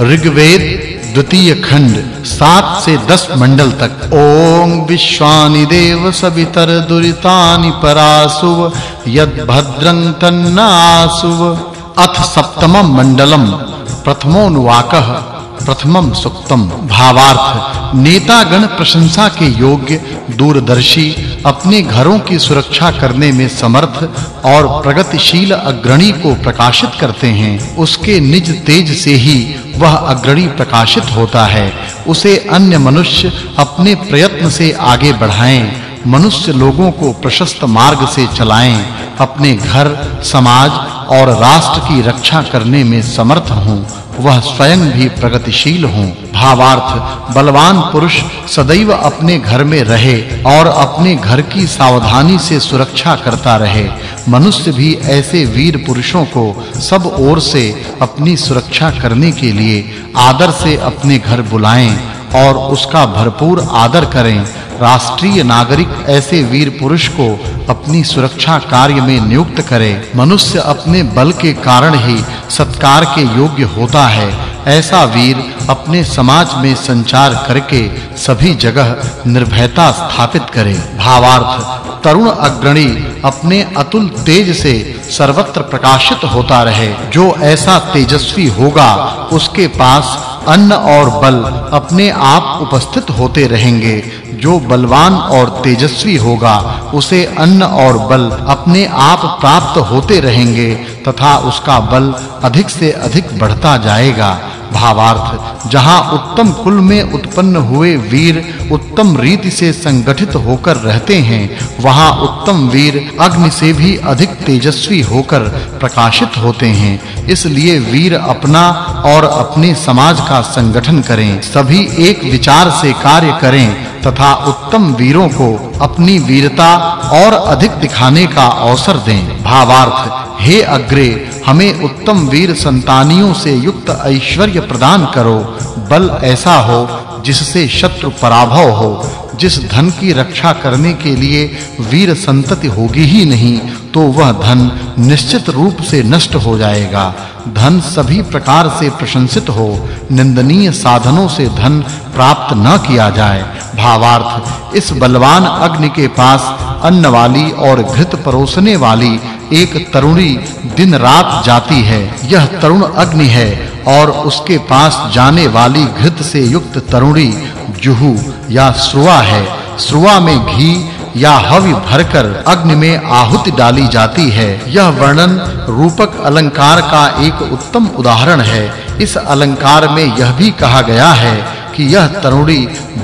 ऋग्वेद द्वितीय खंड 7 से 10 मंडल तक। ओम विश्वानि देव सवितर दुरितानि परासुव यद भद्रं तन्नासुव। अथ सप्तमम मंडलम प्रथमोनुवाकः प्रथमम सुक्तम। भावार्थ नेतागण प्रशंसा के योग्य दूरदर्शी अपने घरों की सुरक्षा करने में समर्थ और प्रगतिशील अग्रणी को प्रकाशित करते हैं। उसके निज तेज से ही वह अग्रणी प्रकाशित होता है। उसे अन्य मनुष्य अपने प्रयत्न से आगे बढ़ाएँ, मनुष्य लोगों को प्रशस्त मार्ग से चलाएँ, अपने घर, समाज और राष्ट्र की रक्षा करने में समर्थ हों। वह स्वयं भी प्रगतिशील हों। भावार्थ, बलवान पुरुष सदैव अपने घर में रहे और अपने घर की सावधानी से सुरक्षा करता रहे। मनुष्य भी ऐसे वीर पुरुषों को सब ओर से अपनी सुरक्षा करने के लिए आदर से अपने घर बुलाएँ और उसका भरपूर आदर करें। राष्ट्रीय नागरिक ऐसे वीर पुरुष को अपनी सुरक्षा कार्य में नियुक्त करे। मनुष्य अपने बल के कारण ही सत्कार के योग्य होता है। ऐसा वीर अपने समाज में संचार करके सभी जगह निर्भयता स्थापित करे। भावार्थ, तरुण अग्रणी अपने अतुल तेज से सर्वत्र प्रकाशित होता रहे। जो ऐसा तेजस्वी होगा, उसके पास अन्न और बल अपने आप उपस्थित होते रहेंगे। जो बलवान और तेजस्वी होगा, उसे अन्न और बल अपने आप प्राप्त होते रहेंगे, तथा उसका बल अधिक से अधिक बढ़ता जाएगा। भावार्थ। जहाँ उत्तम कुल में उत्पन्न हुए वीर उत्तम रीति से संगठित होकर रहते हैं, वहाँ उत्तम वीर अग्नि से भी अधिक तेजस्वी होकर प्रकाशित होते हैं। इसलिए वीर अपना और अपने समाज का संगठन करें, सभी एक विचार से कार्य करें, तथा उत्तम वीरों को अपनी वीरता और अधिक दिखाने का अवसर दें। भावार्थ, हे अग्रे हमें उत्तम वीर संतानियों से युक्त ऐश्वर्य प्रदान करो। बल ऐसा हो जिससे शत्रु पराभव हो। जिस धन की रक्षा करने के लिए वीर संतति होगी ही नहीं तो वह धन निश्चित रूप से नष्ट हो जाएगा। धन सभी प्रकार से प्रशंसित हो। निंदनीय साधनों से धन प्राप्त न किया जाए। भावार्थ, इस बलवान अग्नि के पास अन्न वाली और घृत परोसने वाली एक तरुणी दिन रात जाती है। यह तरुण अग्नि है और उसके पास जाने वाली घृत से युक्त तरुणी जुहू या श्रुवा है। श्रुवा में घी या हवि भरकर अग्नि में आहुति डाली जाती है। यह वर्णन रूपक अलंकार का एक उत्तम उदाहरण है। इस अलंकार में यह भी कहा गया है कि यह तरुणी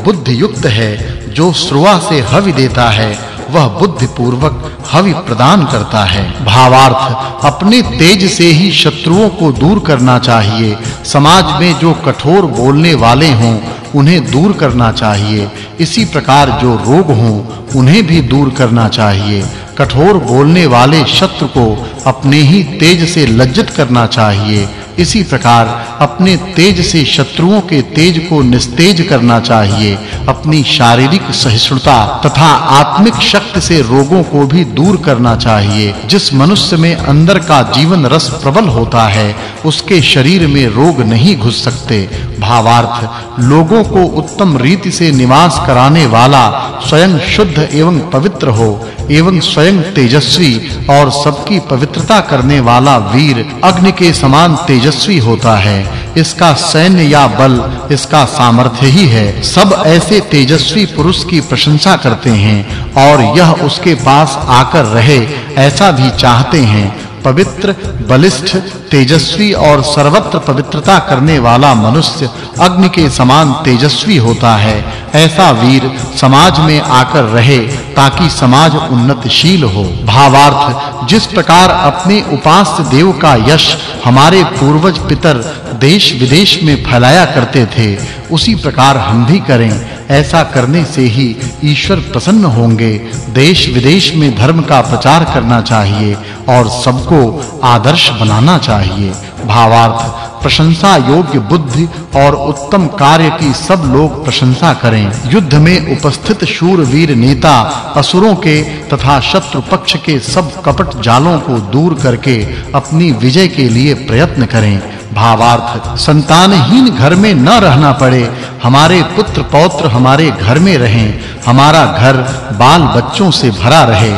बुद्धि युक्त है जो श्रुवा से हवि देता है। वह बुद्धि पूर्वक हवि प्रदान करता है। भावार्थ, अपने तेज से ही शत्रुओं को दूर करना चाहिए। समाज में जो कठोर बोलने वाले हों, उन्हें दूर करना चाहिए। इसी प्रकार जो रोग हों, उन्हें भी दूर करना चाहिए। कठोर बोलने वाले शत्रु को अपने ही तेज से लज्जित करना चाहिए। इसी प्रकार अपने तेज से शत्रुओं के तेज को निस्तेज करना चाहिए, अपनी शारीरिक सहिष्णुता तथा आत्मिक शक्ति से रोगों को भी दूर करना चाहिए। जिस मनुष्य में अंदर का जीवन रस प्रबल होता है, उसके शरीर में रोग नहीं घुस सकते। भावार्थ, लोगों को उत्तम रीति से निवास कराने वाला स्वयं शुद्ध एवं पवित्र हो, एवं स्वयं तेजस्वी और सबकी पवित्रता करने वाला वीर अग्नि के समान तेजस्वी होता है। इसका सैन्य या बल, इसका सामर्थ्य ही है। सब ऐसे तेजस्वी पुरुष की प्रशंसा करते हैं और यह उसके पास आकर रहे, ऐसा भी चाहते हैं। पवित्र, बलिष्ठ, तेजस्वी और सर्वत्र पवित्रता करने वाला मनुष्य अग्नि के समान तेजस्वी होता है। ऐसा वीर समाज में आकर रहे ताकि समाज उन्नतिशील हो। भावार्थ, जिस प्रकार अपने उपास्य देव का यश हमारे पूर्वज पितर देश विदेश में फैलाया करते थे, उसी प्रकार हम भी करें। ऐसा करने से ही ईश्वर प्रसन्न होंगे। देश विदेश में धर्म का प्रचार करना चाहिए और सबको आदर्श बनाना चाहिए। भावार्थ, प्रशंसा योग्य बुद्धि और उत्तम कार्य की सब लोग प्रशंसा करें। युद्ध में उपस्थित शूरवीर नेता, असुरों के तथा शत्रु पक्ष के सब कपट जालों को दूर करके अपनी विजय के लिए प्रयत्न करें। भावार्थ। संतानहीन घर में न रहना पड़े। हमारे पुत्र पौत्र हमारे घर में रहें। हमारा घर बाल बच्चों से भरा रहे।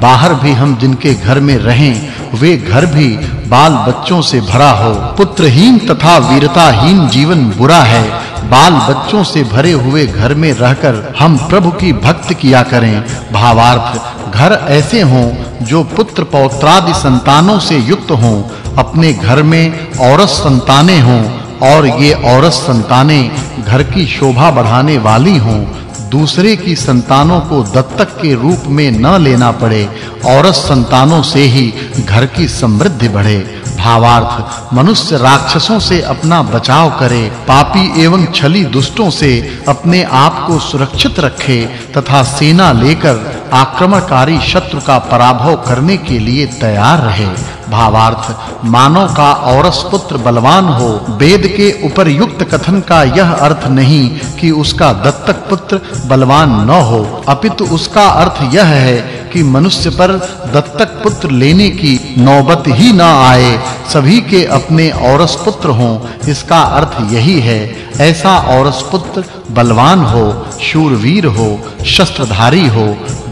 बाहर भी हम जिनके घर में रहें, वे घर भी बाल बच्चों से भरा हो। पुत्रहीन तथा वीरताहीन जीवन बुरा है। बाल बच्चों से भरे हुए घर में रहकर हम प्रभु की भक्त किया करें। भावार्थ, घर ऐसे हों जो पुत्र पौत्रादि संतानों से युक्त हों। अपने घर में औरत संतानें हों और ये औरत संतानें घर की शोभा बढ़ाने वाली हों। दूसरे की संतानों को दत्तक के रूप में न लेना पड़े, औरत संतानों से ही घर की समृद्धि बढ़े। भावार्थ, मनुष्य राक्षसों से अपना बचाव करे, पापी एवं छली दुष्टों से अपने आप को सुरक्षित रखे तथा सेना लेकर आक्रमणकारी शत्रु का पराभव करने के लिए तैयार रहे। भावार्थ, मानव का औरस पुत्र बलवान हो, वेद के उपरयुक्त कथन का यह अर्थ नहीं कि उसका दत्तक पुत्र बलवान न हो। अपितु उसका अर्थ यह है कि मनुष्य पर दत्तक पुत्र लेने की नौबत ही न आए। सभी के अपने औरस पुत्र हों, इसका अर्थ यही है, ऐसा औरस पुत्र बलवान हो, शूरवीर हो, शस्त्रधारी हो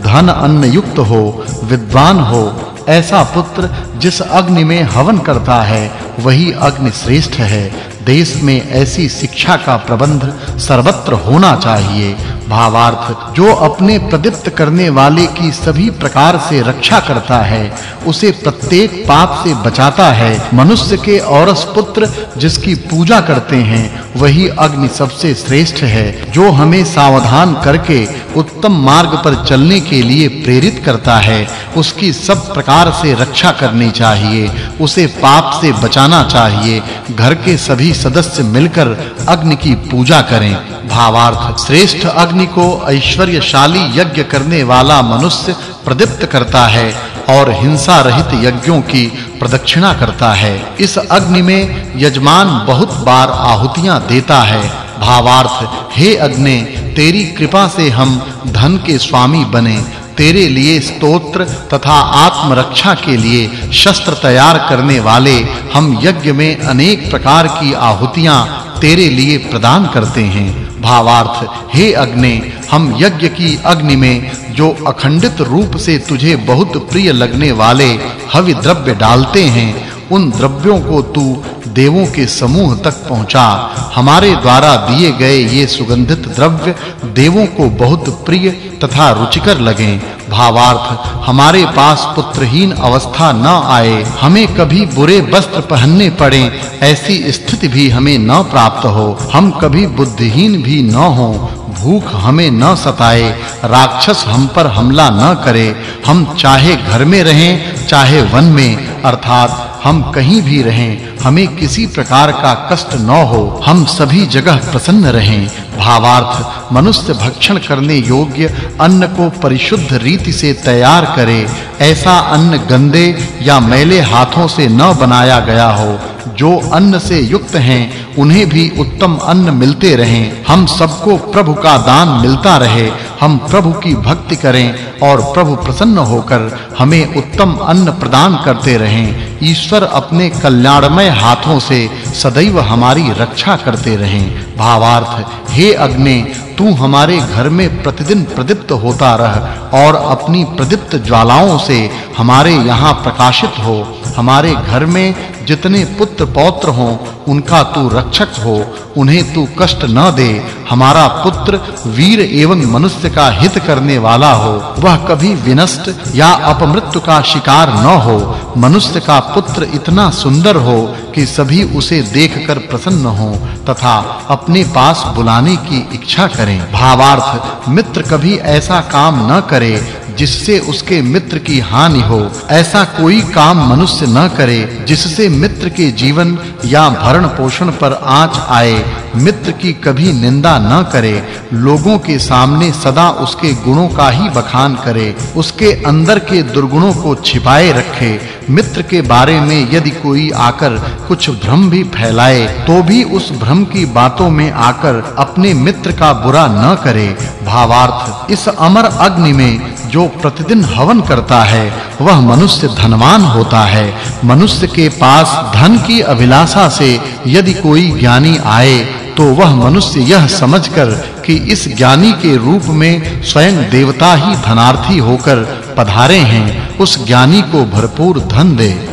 धन अन्न युक्त हो, विद्वान हो, ऐसा पुत्र जिस अग्नि में हवन करता है, वही अग्नि श्रेष्ठ है। देश में ऐसी शिक्षा का प्रबंध सर्वत्र होना चाहिए। भावार्थ, जो अपने प्रदीप्त करने वाले की सभी प्रकार से रक्षा करता है, उसे प्रत्येक पाप से बचाता है। मनुष्य के औरस पुत्र जिसकी पूजा करते हैं, वही अग्नि सबसे श्रेष्ठ है, जो हमें सावधान करके उत्तम मार्ग पर चलने के लिए प्रेरित करता है, उसकी सब प्रकार से रक्षा करनी चाहिए, उसे पाप से बचाना चाहिए, घर के सभी सदस्य मिलकर अग्नि की पूजा करें। भावार्थ, श्रेष्ठ अग्नि को ऐश्वर्यशाली यज्ञ करने वाला मनुष्य प्रदीप्त करता है और हिंसा रहित यज्ञों की प्रदक्षिणा करता है। इस अग्नि में यजमान बहुत बार आहुतियाँ देता है। भावार्थ, हे अग्नि तेरी कृपा से हम धन के स्वामी बने। तेरे लिए स्तोत्र तथा आत्मरक्षा के लिए शस्त्र तैयार करने वाले हम यज्ञ में अनेक प्रकार की आहुतियाँ तेरे लिए प्रदान करते हैं। भावार्थ, हे अग्नि, हम यज्ञ की अग्नि में जो अखंडित रूप से तुझे बहुत प्रिय लगने वाले हवि द्रव्य डालते हैं उन द्रव्यों को तू देवों के समूह तक पहुँचा। हमारे द्वारा दिए गए ये सुगंधित द्रव्य देवों को बहुत प्रिय तथा रुचिकर लगे। भावार्थ, हमारे पास पुत्रहीन अवस्था न आए। हमें कभी बुरे वस्त्र पहनने पड़े। ऐसी स्थिति भी हमें न प्राप्त हो। हम कभी बुद्धिहीन भी न हो। भूख हमें न सताए। राक्षस हम पर हमला न करे। हम चाहे घर में रहें, चाहे वन में। अर्थात हम कहीं भी रहें, हमें किसी प्रकार का कष्ट न हो, हम सभी जगह प्रसन्न रहें। भावार्थ, मनुष्य भक्षण करने योग्य अन्न को परिशुद्ध रीति से तैयार करे। ऐसा अन्न गंदे या मैले हाथों से न बनाया गया हो। जो अन्न से युक्त हैं, उन्हें भी उत्तम अन्न मिलते रहें। हम सबको प्रभु का दान मिलता रहे। हम प्रभु की भक्ति करें और प्रभु प्रसन्न होकर हमें उत्तम अन्न प्रदान करते रहें। ईश्वर अपने कल्याणमय हाथों से सदैव हमारी रक्षा करते रहें। भावार्थ, हे अग्नि, तू हमारे घर में प्रतिदिन प्रदीप्त होता रह और अपनी प्रदीप्त ज्वालाओं से हमारे यहाँ प्रकाशित हो। हमारे घर में जितने पुत्र पौत्र हों, उनका तू रक्षक हो, उन्हें तू कष्ट न दे। हमारा पुत्र वीर एवं मनुष्य का हित करने वाला हो, वह कभी विनष्ट या अपमृत्यु का शिकार न हो। मनुष्य का पुत्र इतना सुंदर हो कि सभी उसे देखकर प्रसन्न हो, तथा अपने पास बुलाने की इच्छा करें। भावार्थ, मित्र कभी ऐसा काम न करे जिससे उसके मित्र की हानि हो। ऐसा कोई काम मनुष्य न करे, जिससे मित्र के जीवन या भरण पोषण पर आँच आए। मित्र की कभी निंदा न करे, लोगों के सामने सदा उसके गुणों का ही बखान करे, उसके अंदर के दुर्गुणों को छिपाए रखे। मित्र के बारे में यदि कोई आकर कुछ भ्रम भी फैलाए तो भी उस भ्रम की बातों में आकर अपने मित्र का बुरा न करे। भावार्थ, इस अमर अग्नि में जो प्रतिदिन हवन करता है, वह मनुष्य धनवान होता है। मनुष्य के पास धन की अभिलाषा से यदि कोई ज्ञानी आए तो वह मनुष्य यह समझकर कि इस ज्ञानी के रूप में स्वयं देवता ही धनार्थी होकर पधारे हैं। उस ज्ञानी को भरपूर धन दे।